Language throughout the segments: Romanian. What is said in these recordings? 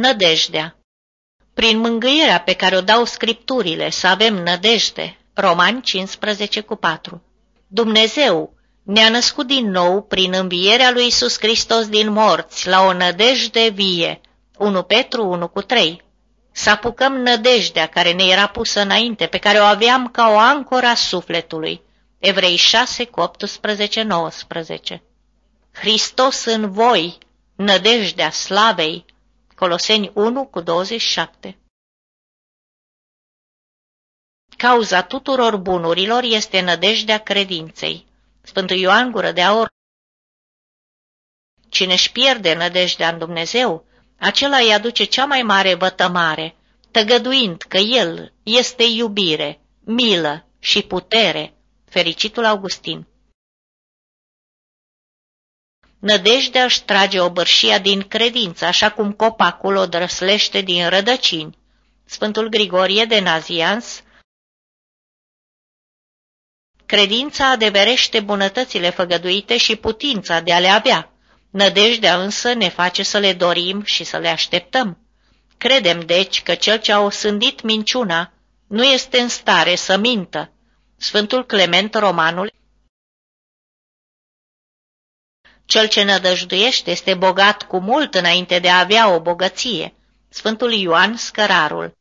Nădejdea Prin mângâierea pe care o dau scripturile să avem nădejde, Romani 15 cu 4. Dumnezeu ne-a născut din nou prin învierea lui Isus Hristos din morți la o nădejde vie, 1 Petru 1 cu 3. Să apucăm nădejdea care ne era pusă înainte, pe care o aveam ca o ancoră a sufletului, Evrei 6 cu 18, 19. Hristos în voi, nădejdea slavei, Coloseni 1 cu 27. Cauza tuturor bunurilor este nădejdea credinței. Sfântul Ioan Gură de Aur Cine își pierde nădejdea în Dumnezeu, acela îi aduce cea mai mare vătămare, tăgăduind că El este iubire, milă și putere, fericitul Augustin. Nădejdea își trage obărșia din credință, așa cum copacul o drăslește din rădăcini. Sfântul Grigorie de Nazians Credința adeverește bunătățile făgăduite și putința de a le avea. Nădejdea însă ne face să le dorim și să le așteptăm. Credem, deci, că cel ce a osândit minciuna nu este în stare să mintă. Sfântul Clement Romanul Cel ce nădăjduiește este bogat cu mult înainte de a avea o bogăție. Sfântul Ioan Scărarul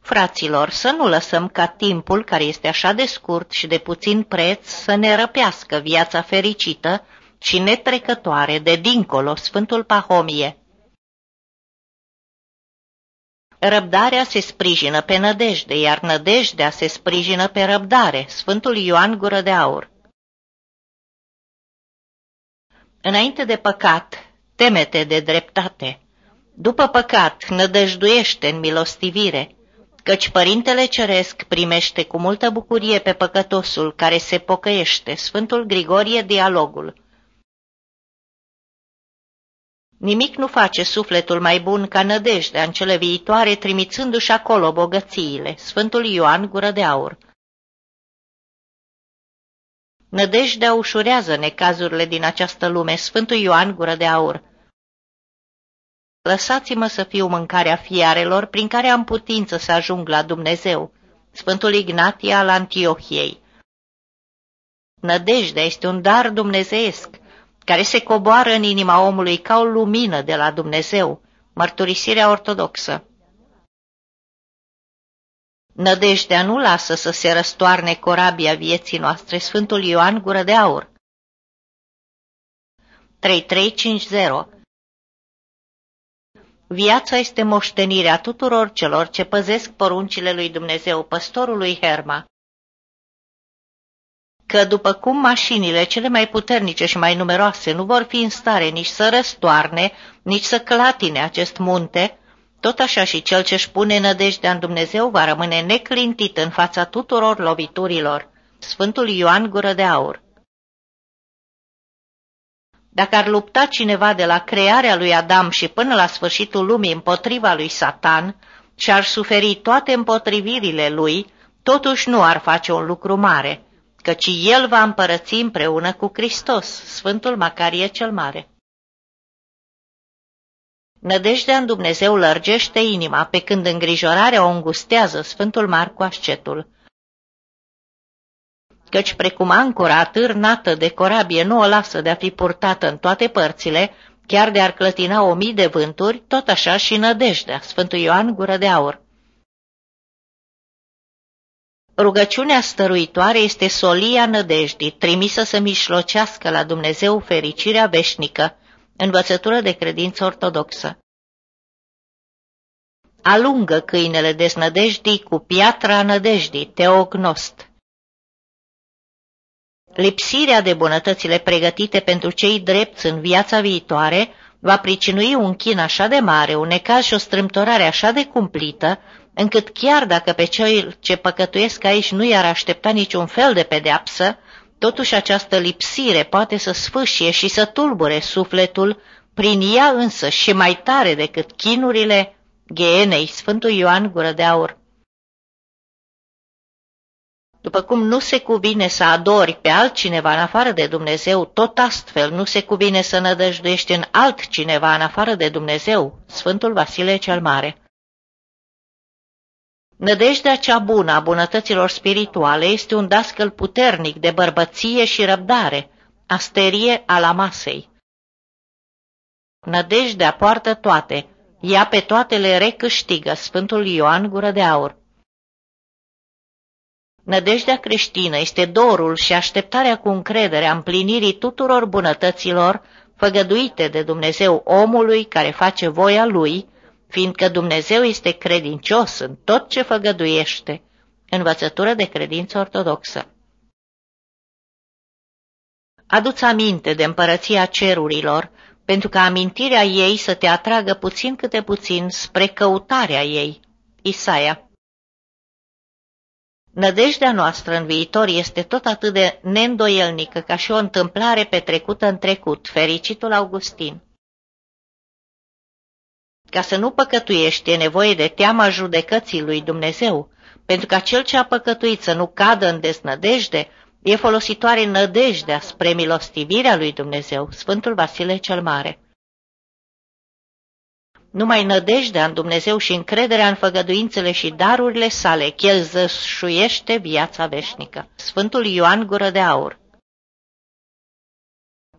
Fraților, să nu lăsăm ca timpul, care este așa de scurt și de puțin preț, să ne răpească viața fericită și netrecătoare de dincolo Sfântul Pahomie. Răbdarea se sprijină pe nădejde, iar nădejdea se sprijină pe răbdare. Sfântul Ioan Gură de Aur Înainte de păcat, temete de dreptate. După păcat, nădăjduiește în milostivire, căci Părintele Ceresc primește cu multă bucurie pe păcătosul care se pocăiește. Sfântul Grigorie Dialogul Nimic nu face sufletul mai bun ca nădejdea în cele viitoare, trimițându-și acolo bogățiile. Sfântul Ioan Gură de Aur Nădejdea ușurează necazurile din această lume. Sfântul Ioan Gură de Aur Lăsați-mă să fiu mâncarea fiarelor prin care am putință să ajung la Dumnezeu. Sfântul Ignatie al Antiohiei Nădejdea este un dar dumnezeiesc care se coboară în inima omului ca o lumină de la Dumnezeu, mărturisirea ortodoxă. Nădejdea nu lasă să se răstoarne corabia vieții noastre, Sfântul Ioan Gură de Aur. 3350 Viața este moștenirea tuturor celor ce păzesc poruncile lui Dumnezeu, păstorului Herma. Că după cum mașinile cele mai puternice și mai numeroase nu vor fi în stare nici să răstoarne, nici să clatine acest munte, tot așa și cel ce-și pune nădejdea în Dumnezeu va rămâne neclintit în fața tuturor loviturilor. Sfântul Ioan Gură de Aur dacă ar lupta cineva de la crearea lui Adam și până la sfârșitul lumii împotriva lui Satan și ar suferi toate împotrivirile lui, totuși nu ar face un lucru mare, căci el va împărăți împreună cu Hristos, Sfântul Macarie cel Mare. Nădejdea în Dumnezeu lărgește inima, pe când îngrijorarea o îngustează Sfântul Marcu Ascetul căci precum ancora atârnată de corabie nu o lasă de a fi purtată în toate părțile, chiar de ar clătina o mii de vânturi, tot așa și nădejdea, Sfântul Ioan Gură de Aur. Rugăciunea stăruitoare este solia nădejdii, trimisă să mișlocească la Dumnezeu fericirea veșnică, învățătură de credință ortodoxă. Alungă câinele desnădejdii cu piatra nădejdii, teognost. Lipsirea de bunătățile pregătite pentru cei drepți în viața viitoare va pricinui un chin așa de mare, un necaz și o strâmtorare așa de cumplită, încât chiar dacă pe cei ce păcătuiesc aici nu i-ar aștepta niciun fel de pedeapsă, totuși această lipsire poate să sfâșie și să tulbure sufletul prin ea însă și mai tare decât chinurile ghenei Sfântul Ioan Gură de Aur. După cum nu se cuvine să adori pe altcineva în afară de Dumnezeu, tot astfel nu se cuvine să nădăjduiești în altcineva în afară de Dumnezeu, Sfântul Vasile cel Mare. Nădejdea cea bună a bunătăților spirituale este un dascăl puternic de bărbăție și răbdare, asterie a la masei. Nădejdea poartă toate, ea pe toate le recâștigă Sfântul Ioan Gură de Aur. Nădejdea creștină este dorul și așteptarea cu încredere a împlinirii tuturor bunătăților făgăduite de Dumnezeu omului care face voia lui, fiindcă Dumnezeu este credincios în tot ce făgăduiește, învățătură de credință ortodoxă. Adu-ți aminte de împărăția cerurilor, pentru ca amintirea ei să te atragă puțin câte puțin spre căutarea ei. Isaia Nădejdea noastră în viitor este tot atât de neîndoielnică ca și o întâmplare petrecută în trecut, fericitul Augustin. Ca să nu păcătuiești, e nevoie de teama judecății lui Dumnezeu, pentru ca cel ce a păcătuit să nu cadă în desnădejde, e folositoare nădejdea spre milostivirea lui Dumnezeu, Sfântul Vasile cel Mare. Numai nădejdea în Dumnezeu și încrederea în făgăduințele și darurile sale, că el zășuiește viața veșnică. Sfântul Ioan Gură de Aur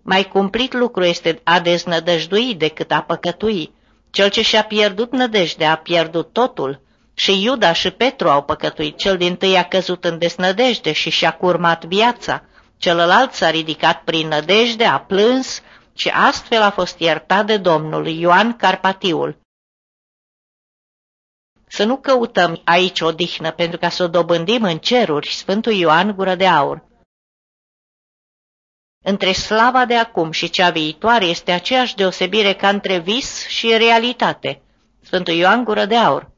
Mai cumplit lucru este a deznădăjdui decât a păcătui, cel ce și-a pierdut nădejdea a pierdut totul. Și Iuda și Petru au păcătuit, cel din tâi a căzut în desnădejde și și-a curmat viața, celălalt s-a ridicat prin nădejde, a plâns și astfel a fost iertat de Domnul Ioan Carpatiul. Să nu căutăm aici o dihnă pentru ca să o dobândim în ceruri, Sfântul Ioan Gură de Aur. Între slava de acum și cea viitoare este aceeași deosebire ca între vis și realitate. Sfântul Ioan Gură de Aur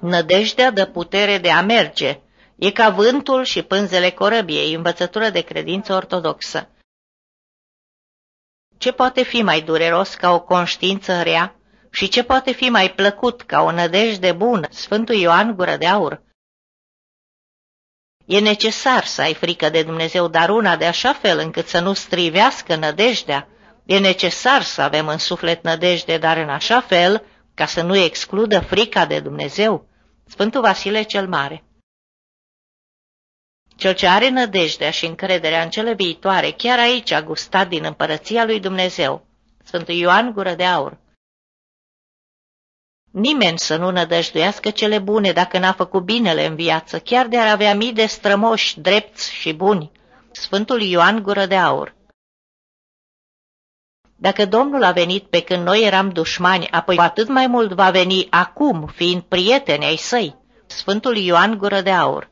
Nădejdea dă putere de a merge. E ca vântul și pânzele corăbiei, învățătură de credință ortodoxă. Ce poate fi mai dureros ca o conștiință rea și ce poate fi mai plăcut ca o nădejde bună, Sfântul Ioan Gură de Aur? E necesar să ai frică de Dumnezeu, dar una de așa fel încât să nu strivească nădejdea. E necesar să avem în suflet nădejde, dar în așa fel ca să nu excludă frica de Dumnezeu. Sfântul Vasile cel Mare Cel ce are nădejdea și încrederea în cele viitoare, chiar aici a gustat din împărăția lui Dumnezeu. Sfântul Ioan Gură de Aur Nimeni să nu nădăjduiască cele bune dacă n-a făcut binele în viață, chiar de ar avea mii de strămoși, drepți și buni. Sfântul Ioan Gură de Aur Dacă Domnul a venit pe când noi eram dușmani, apoi atât mai mult va veni acum, fiind prieteni ai săi. Sfântul Ioan Gură de Aur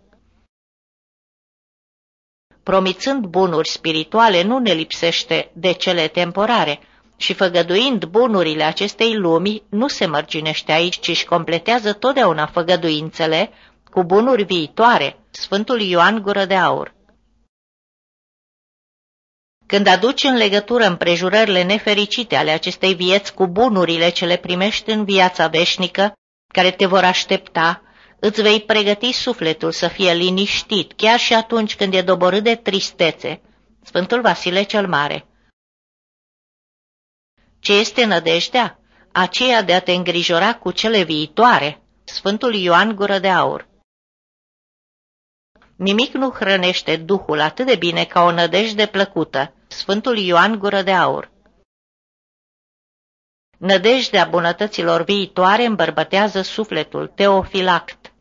Promițând bunuri spirituale, nu ne lipsește de cele temporare, și făgăduind bunurile acestei lumi, nu se mărginește aici, ci își completează totdeauna făgăduințele cu bunuri viitoare, Sfântul Ioan Gură de Aur. Când aduci în legătură împrejurările nefericite ale acestei vieți cu bunurile ce le primești în viața veșnică, care te vor aștepta, îți vei pregăti sufletul să fie liniștit, chiar și atunci când e doborât de tristețe. Sfântul Vasile cel Mare ce este nădejdea? Aceea de a te îngrijora cu cele viitoare. Sfântul Ioan Gură de Aur Nimic nu hrănește Duhul atât de bine ca o nădejde plăcută. Sfântul Ioan Gură de Aur Nădejdea bunătăților viitoare îmbărbătează sufletul, teofilact.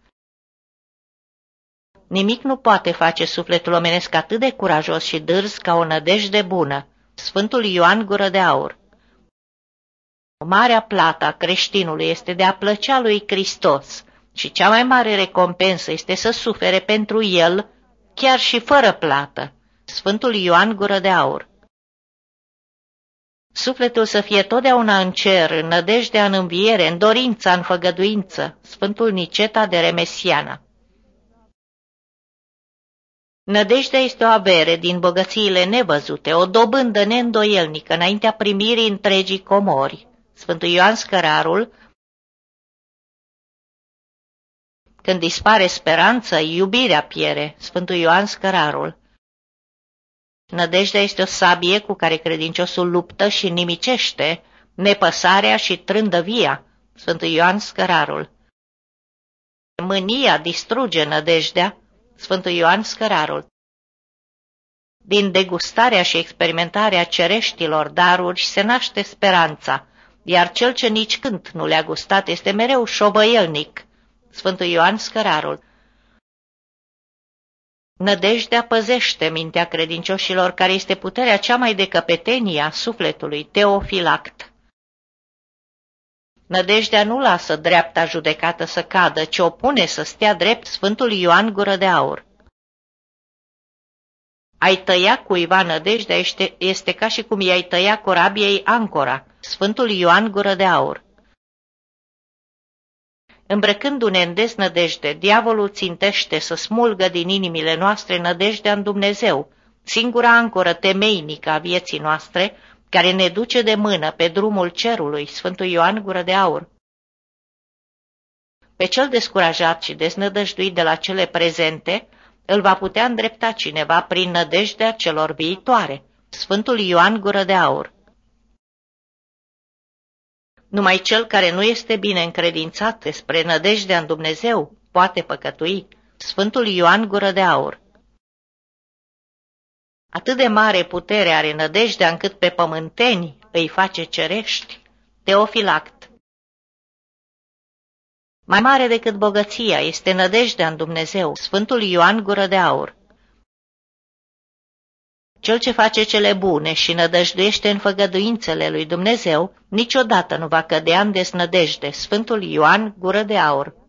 Nimic nu poate face sufletul omenesc atât de curajos și dârz ca o nădejde bună. Sfântul Ioan Gură de Aur Marea plată a creștinului este de a plăcea lui Hristos și cea mai mare recompensă este să sufere pentru el, chiar și fără plată. Sfântul Ioan Gură de Aur Sufletul să fie totdeauna în cer, în nădejdea în înviere, în dorința, în făgăduință. Sfântul Niceta de Remesiana Nădejdea este o avere din bogățiile nevăzute, o dobândă neîndoielnică înaintea primirii întregii comori. Sfântul Ioan Scărarul, Când dispare speranța, iubirea piere, Sfântul Ioan Scărarul. Nădejdea este o sabie cu care credinciosul luptă și nimicește nepăsarea și trândăvia, Sfântul Ioan Scărarul. Mânia distruge nădejdea, Sfântul Ioan Scărarul. Din degustarea și experimentarea cereștilor daruri se naște speranța, iar cel ce nici când nu le-a gustat este mereu șovăielnic. Sfântul Ioan Scărarul Nădejdea păzește mintea credincioșilor, care este puterea cea mai de căpetenie a sufletului, teofilact. Nădejdea nu lasă dreapta judecată să cadă, ci o pune să stea drept Sfântul Ioan Gură de Aur. Ai tăia cuiva nădejdea este, este ca și cum i-ai tăia corabiei ancora, Sfântul Ioan Gură de Aur. Îmbrăcându-ne în desnădejde, diavolul țintește să smulgă din inimile noastre nădejdea în Dumnezeu, singura ancoră temeinică a vieții noastre, care ne duce de mână pe drumul cerului, Sfântul Ioan Gură de Aur. Pe cel descurajat și desnădăjduit de la cele prezente, îl va putea îndrepta cineva prin nădejdea celor viitoare, Sfântul Ioan Gură de Aur. Numai cel care nu este bine încredințat spre nădejdea în Dumnezeu poate păcătui, Sfântul Ioan Gură de Aur. Atât de mare putere are nădejdea încât pe pământeni îi face cerești. Teofilact Mai mare decât bogăția este nădejdea în Dumnezeu, Sfântul Ioan Gură de Aur. Cel ce face cele bune și nădăjduiește în făgăduințele lui Dumnezeu, niciodată nu va cădea în desnădejde, Sfântul Ioan Gură de Aur.